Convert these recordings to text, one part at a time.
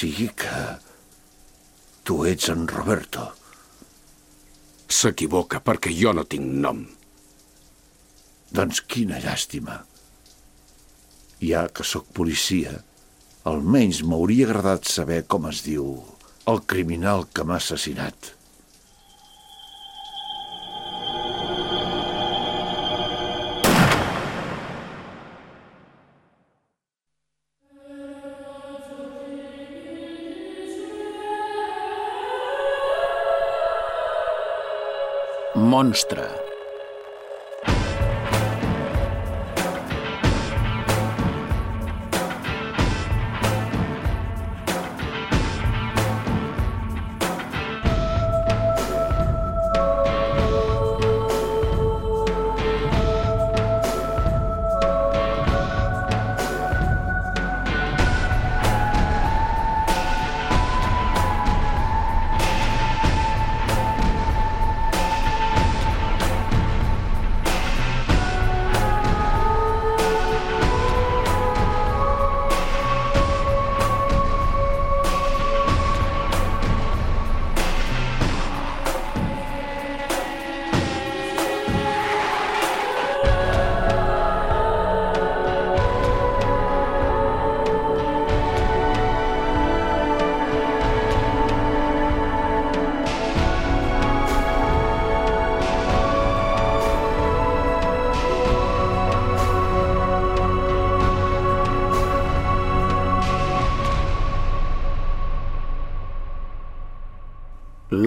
sigui que... Tu ets en Roberto. S'equivoca perquè jo no tinc nom. Doncs quina llàstima. Ja que sóc policia, almenys m'hauria agradat saber com es diu el criminal que m'ha assassinat. Monstre.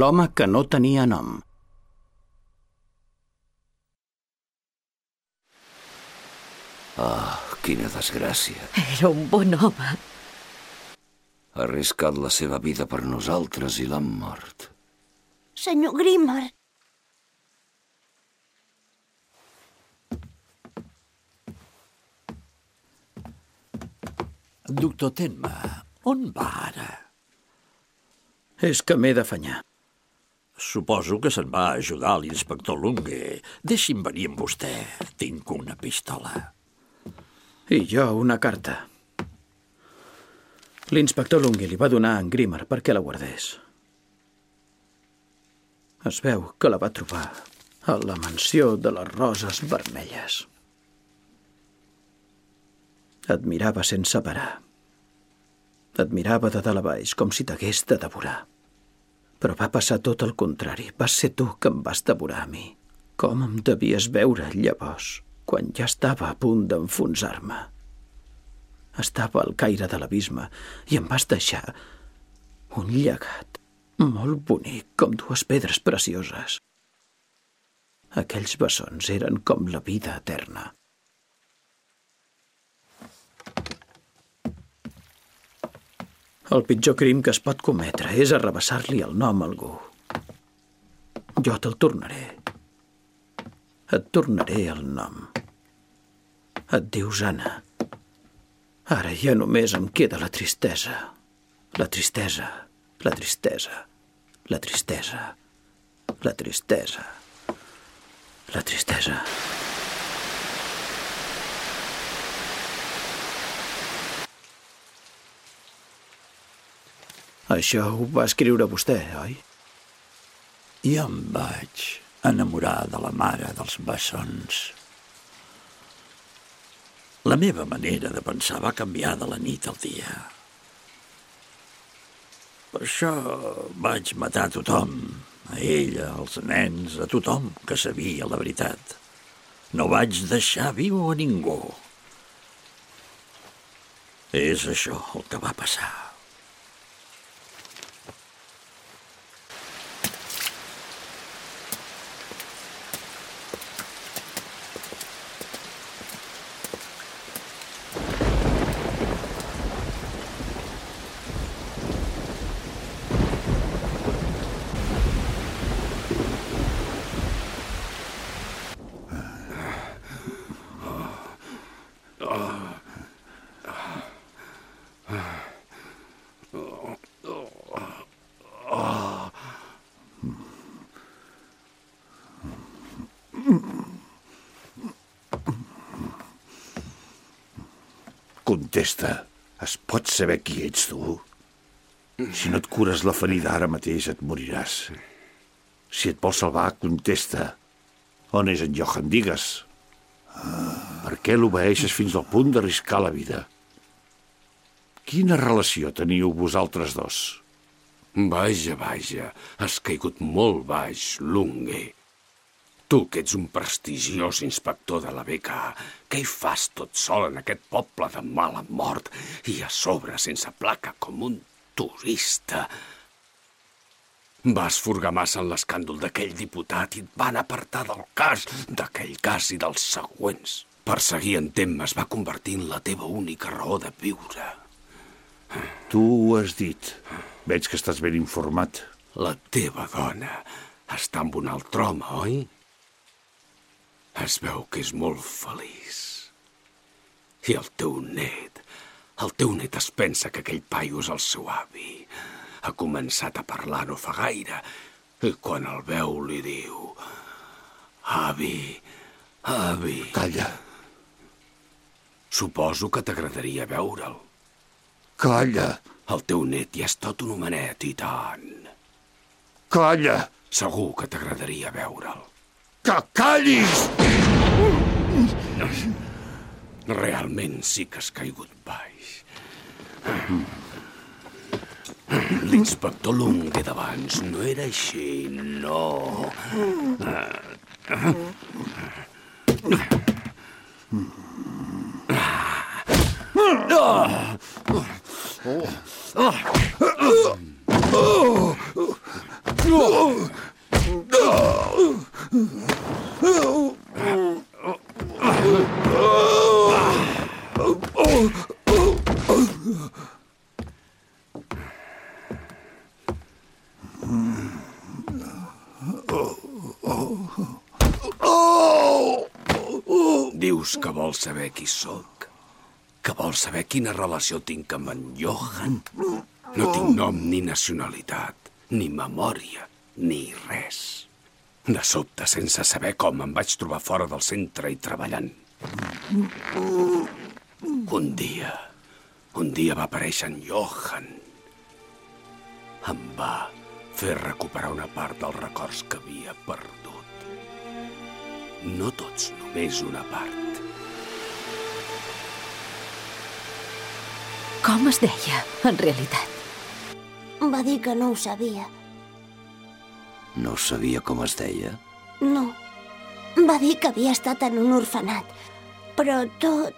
L'home que no tenia nom. Ah, quina desgràcia. Era un bon home. Ha arriscat la seva vida per nosaltres i l'han mort. Senyor Grimmer, Doctor Tenma, on va ara? És que m'he d'afanyar. Suposo que se'n va ajudar l'inspector Lunge. Deixi'm venir amb vostè. Tinc una pistola. I jo una carta. L'inspector Lungi li va donar a en Grimmer perquè la guardés. Es veu que la va trobar a la mansió de les roses vermelles. Et mirava sense parar. Et mirava de dalt a baix, com si t'hagués de devorar. Però va passar tot el contrari. Vas ser tu que em vas devorar a mi. Com em devies veure llavors, quan ja estava a punt d'enfonsar-me. Estava al caire de l'abisme i em vas deixar un llegat molt bonic, com dues pedres precioses. Aquells bessons eren com la vida eterna. El pitjor crim que es pot cometre és arrabassar-li el nom a algú. Jo te'l tornaré. Et tornaré el nom. Et dius Anna. Ara ja només em queda la tristesa. La tristesa, la tristesa, la tristesa, la tristesa, la tristesa. Això ho va escriure vostè, oi? I em vaig enamorar de la mare dels bessons. La meva manera de pensar va canviar de la nit al dia. Per això vaig matar a tothom, a ella, als nens, a tothom que sabia la veritat. No vaig deixar viu a ningú. És això el que va passar. Contesta. Es pot saber qui ets tu? Si no et cures la ferida ara mateix et moriràs. Si et vols salvar, contesta. On és en Johan? Digues. Per què l'obeeixes fins al punt d'arriscar la vida? Quina relació teniu vosaltres dos? Vaja, vaja, has caigut molt baix, Lunge. Tu, que ets un prestigiós inspector de la BK, què hi fas tot sol en aquest poble de mala mort i a sobre sense placa com un turista? Vas furgar massa en l'escàndol d'aquell diputat i et van apartar del cas, d'aquell cas i dels següents. Perseguir en Temma es va convertir en la teva única raó de viure. Tu ho has dit. Veig que estàs ben informat. La teva dona està amb un altre home, oi? Es veu que és molt feliç. I el teu net, el teu net es pensa que aquell paio és el seu avi. Ha començat a parlar no fa gaire, i quan el veu li diu... Avi, avi... Calla, Suposo que t'agradaria veure'l. calla, El teu net ja és tot un homenet i tant. calla, Segur que t'agradaria veure'l. Que callis! Realment sí que has caigut baix. L'inspector Lungue d'abans no era així, no. Dius que vols saber qui sóc? Que vols saber quina relació tinc amb en Johan? No tinc nom ni nacionalitat, ni memòria, ni res. De sobte, sense saber com, em vaig trobar fora del centre i treballant. Un dia, un dia va aparèixer en Johan. Em va fer recuperar una part dels records que havia perdut. No tots, només una part. Com es deia, en realitat? Va dir que no ho sabia. No sabia com es deia? No. Va dir que havia estat en un orfenat. Però tot...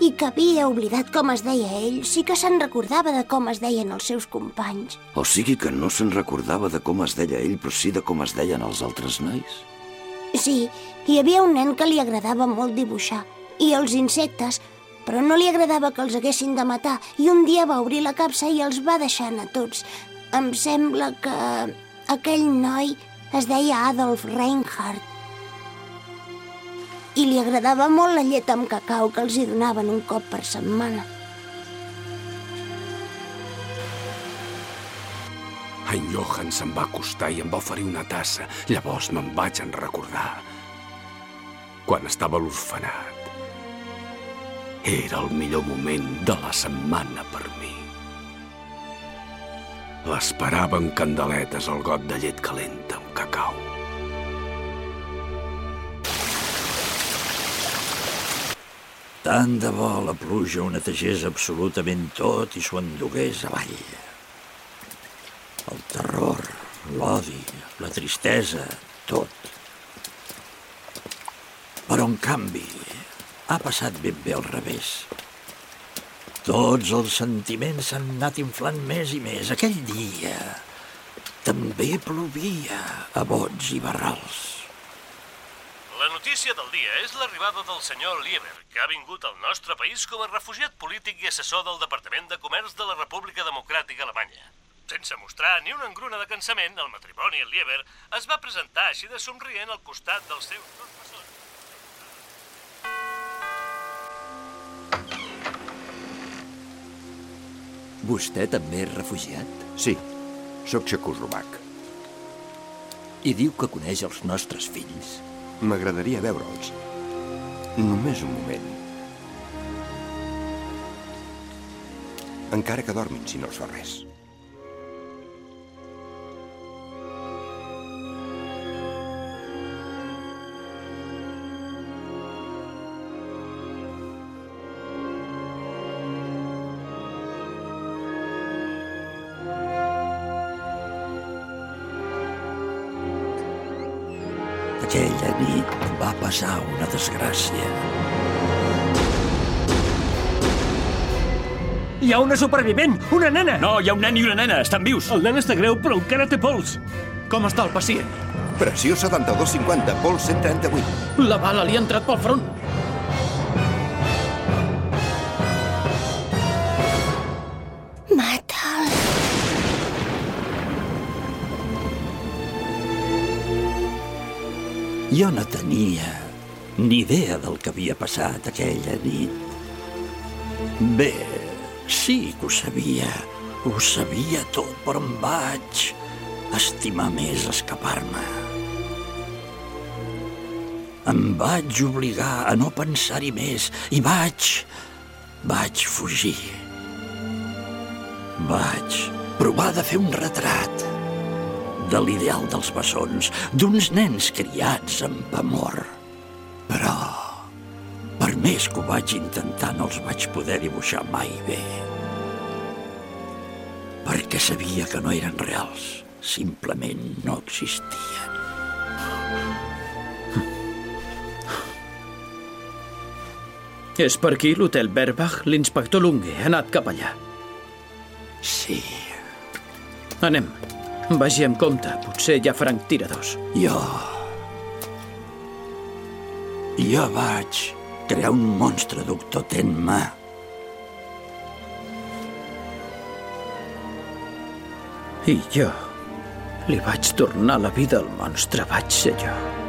I que havia oblidat com es deia ell, sí que se'n recordava de com es deien els seus companys. O sigui que no se'n recordava de com es deia ell, però sí de com es deien els altres nois? Sí, hi havia un nen que li agradava molt dibuixar. I els insectes, però no li agradava que els haguessin de matar. I un dia va obrir la capsa i els va deixar anar tots. Em sembla que aquell noi es deia Adolf Reinhardt. I li agradava molt la llet amb cacau que els hi donaven un cop per setmana. En Johan se'n va acostar i em va oferir una tassa. Llavors me'n vaig en recordar. Quan estava a l'orfenat. Era el millor moment de la setmana per mi. L'esperava amb candeletes al got de llet calenta amb cacau. Tant de bo la pluja ho netegés absolutament tot i s'ho endugués avall. El terror, l'odi, la tristesa, tot. Però, en canvi, ha passat ben bé al revés. Tots els sentiments s'han anat inflant més i més. Aquell dia també plovia a bots i barrals. La notícia del dia és l'arribada del senyor Lieber, que ha vingut al nostre país com a refugiat polític i assessor del Departament de Comerç de la República Democràtica Alemanya. Sense mostrar ni una engruna de cansament, el matrimoni Lieber es va presentar així de somrient al costat dels seus dos Vostè també és refugiat? Sí, sóc txecoslovac. I diu que coneix els nostres fills. M'agradaria veure'ls. Només un moment. Encara que dormin, si no els fa res. Passar una desgràcia. Hi ha una supervivent! Una nena! No, hi ha un nen i una nena. Estan vius. El nen està greu, però encara té pols. Com està el pacient? Pressió 72-50, pols 138. La bala li ha entrat pel front. Mata'l. Jo no tenia ni idea del que havia passat aquella nit. Bé, sí que ho sabia. Ho sabia tot, però em vaig estimar més escapar-me. Em vaig obligar a no pensar-hi més i vaig... vaig fugir. Vaig provar de fer un retrat de l'ideal dels bessons, d'uns nens criats amb amor. Però, per més que ho vaig intentar, no els vaig poder dibuixar mai bé. Perquè sabia que no eren reals, simplement no existien. És per aquí l'hotel Berbach? L'inspector Lunge ha anat cap allà. Sí. Anem. Vagi amb compte. Potser hi ha franc tiradors. Jo... Jo vaig crear un monstre, doctor Tenma. I jo li vaig tornar la vida al monstre. Vaig ser jo.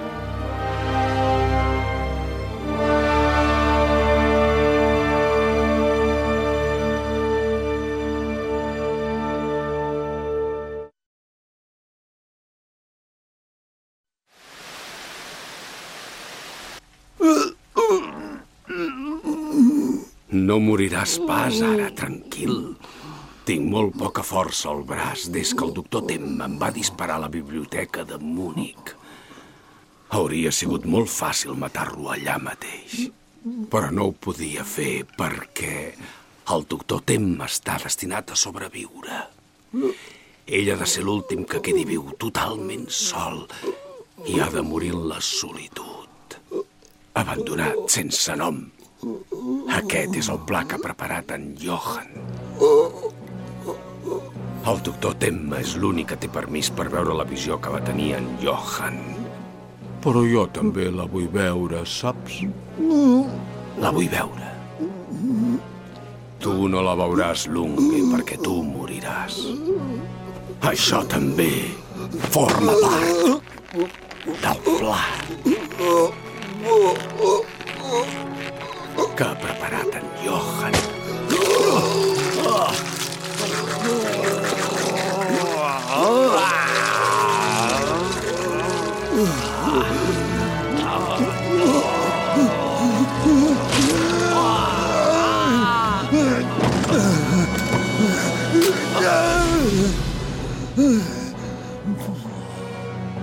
No moriràs pas ara, tranquil. Tinc molt poca força al braç des que el doctor Tem em va disparar a la biblioteca de Múnich. Hauria sigut molt fàcil matar-lo allà mateix. Però no ho podia fer perquè el doctor Tem està destinat a sobreviure. Ell ha de ser l'últim que quedi viu totalment sol i ha de morir en la solitud. Abandonat, sense nom. Aquest és el pla que ha preparat en Johan. El doctor Temma és l'únic que té permís per veure la visió que va tenir en Johan. Però jo també la vull veure, saps? La vull veure. Tu no la veuràs, Lunge, perquè tu moriràs. Això també forma part del pla que ha preparat en Johan.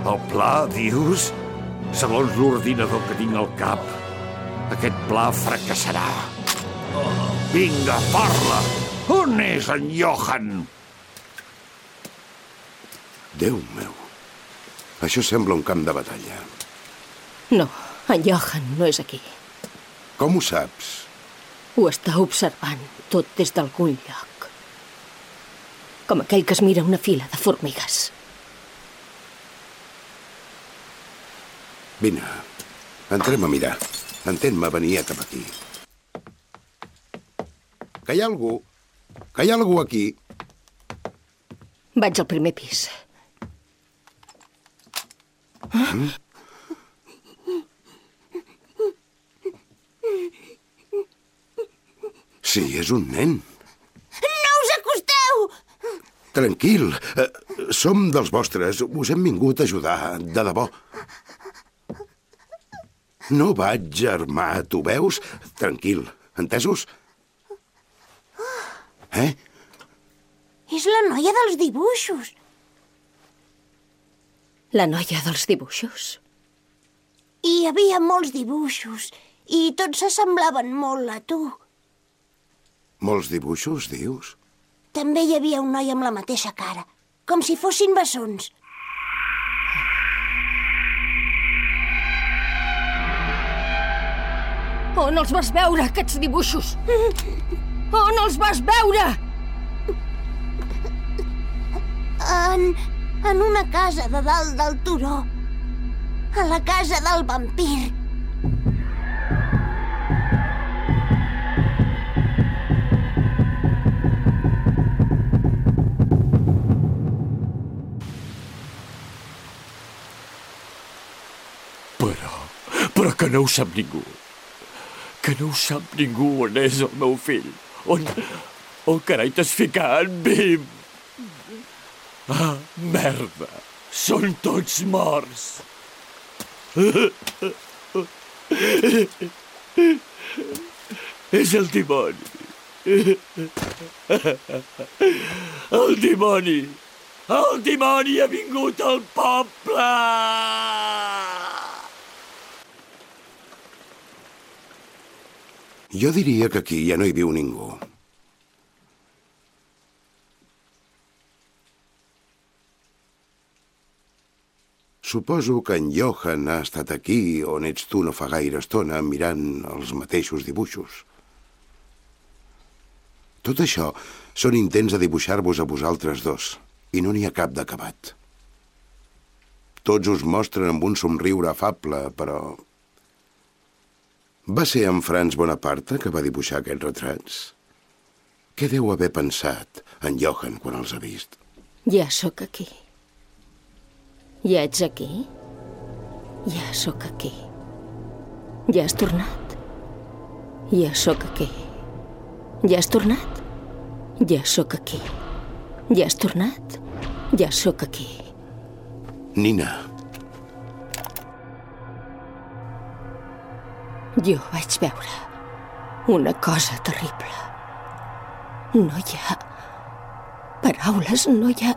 El pla, dius? Segons l'ordinador que tinc al cap, aquest pla fracassarà. Vinga, parla! On és en Johan? Déu meu, això sembla un camp de batalla. No, en Johan no és aquí. Com ho saps? Ho està observant tot des d'algun lloc. Com aquell que es mira una fila de formigues. Vine, entrem a mirar. Entén-me, venia cap aquí. Que hi ha algú? Que hi ha algú aquí? Vaig al primer pis. Mm? Sí, és un nen. No us acosteu! Tranquil, eh, som dels vostres. Us hem vingut a ajudar, de debò. No vaig armar, tu veus? Tranquil, entesos? Eh? És la noia dels dibuixos. La noia dels dibuixos? Hi havia molts dibuixos i tots s'assemblaven molt a tu. Molts dibuixos, dius? També hi havia un noi amb la mateixa cara, com si fossin bessons. On els vas veure, aquests dibuixos? On els vas veure? En, en una casa de dalt del turó. A la casa del vampir. Però, però que no ho sap ningú. Que no ho sap ningú on és el meu fill. On, on carai t'has ficat, Bim? Ah, merda. Són tots morts. És el dimoni. El dimoni. El dimoni ha vingut al poble! Jo diria que aquí ja no hi viu ningú. Suposo que en Johan ha estat aquí on ets tu no fa gaire estona mirant els mateixos dibuixos. Tot això són intents de dibuixar-vos a vosaltres dos, i no n'hi ha cap d'acabat. Tots us mostren amb un somriure afable, però... Va ser en Franz Bonaparte que va dibuixar aquests retrats? Què deu haver pensat en Johan quan els ha vist? Ja sóc aquí. Ja ets aquí? Ja sóc aquí. Ja has tornat? Ja sóc aquí. Ja has tornat? Ja sóc aquí. Ja has tornat? Ja sóc aquí. Nina, Jo vaig veure una cosa terrible. No hi ha paraules, no hi ha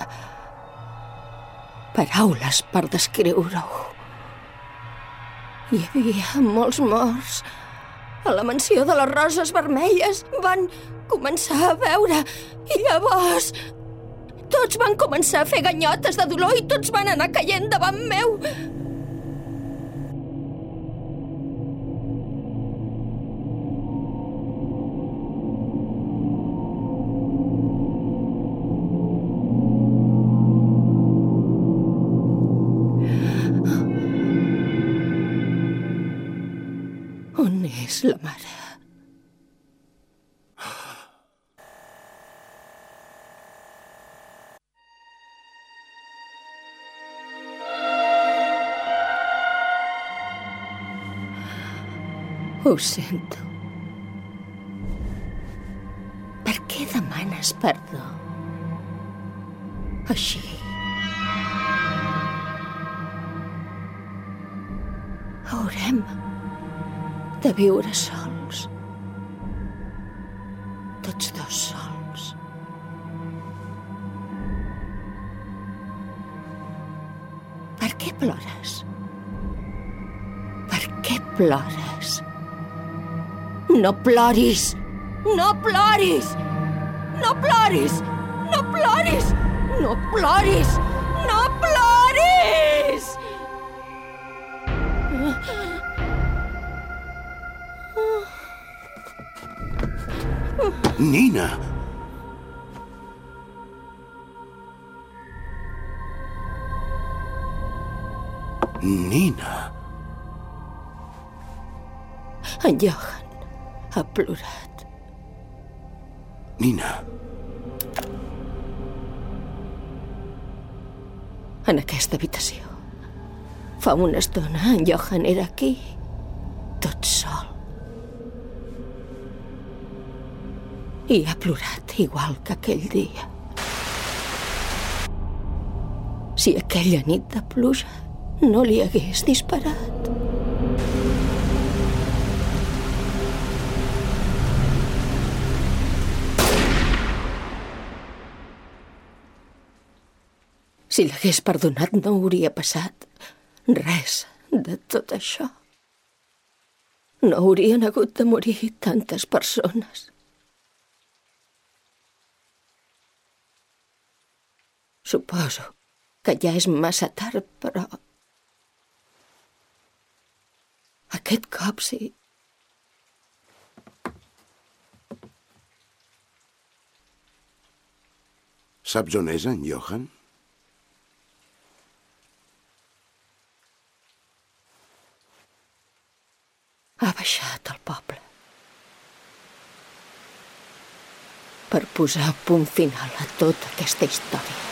paraules per descriure-ho. Hi havia molts morts. A la mansió de les roses vermelles van començar a veure i llavors tots van començar a fer ganyotes de dolor i tots van anar caient davant meu. La mare? Ho sento. Per què demanes perdó? Així. Haurem de viure sols. Tots dos sols. Per què plores? Per què plores? No ploris! No ploris! No ploris! No ploris! No ploris! No Nina! Nina! En Johan ha plorat. Nina! En aquesta habitació. Fa una estona en Johan era aquí, tot sol. I ha plorat igual que aquell dia. Si aquella nit de pluja no li hagués disparat. Si l'hagués perdonat no hauria passat res de tot això. No haurien hagut de morir tantes persones. Suposo que ja és massa tard, però... Aquest cop sí. Saps on és en Johan? Ha baixat al poble. Per posar punt final a tota aquesta història.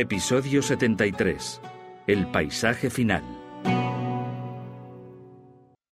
Episodio 73. El paisaje final.